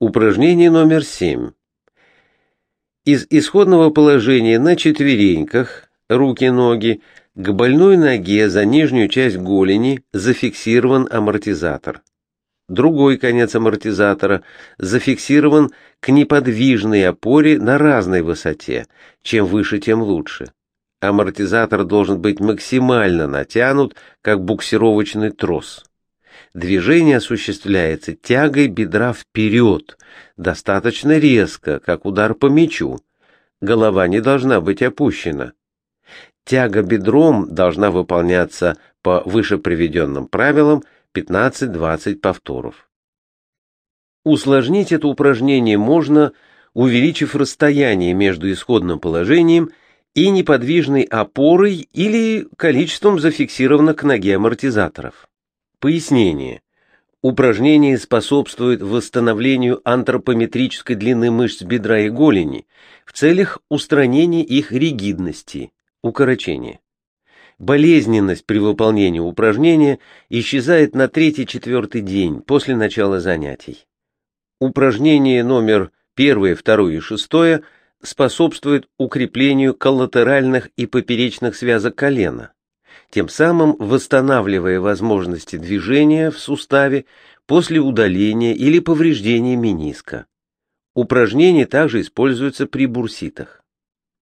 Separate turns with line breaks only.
Упражнение номер 7. Из исходного положения на четвереньках, руки-ноги, к больной ноге за нижнюю часть голени зафиксирован амортизатор. Другой конец амортизатора зафиксирован к неподвижной опоре на разной высоте. Чем выше, тем лучше. Амортизатор должен быть максимально натянут, как буксировочный трос. Движение осуществляется тягой бедра вперед, достаточно резко, как удар по мячу. Голова не должна быть опущена. Тяга бедром должна выполняться по выше приведенным правилам 15-20 повторов. Усложнить это упражнение можно, увеличив расстояние между исходным положением и неподвижной опорой или количеством зафиксированных к ноге амортизаторов. Пояснение. Упражнение способствует восстановлению антропометрической длины мышц бедра и голени в целях устранения их ригидности, укорочения. Болезненность при выполнении упражнения исчезает на третий-четвертый день после начала занятий. Упражнение номер 1, 2 и 6 способствует укреплению коллатеральных и поперечных связок колена тем самым восстанавливая возможности движения в суставе после удаления или повреждения мениска. Упражнение также используется при бурситах.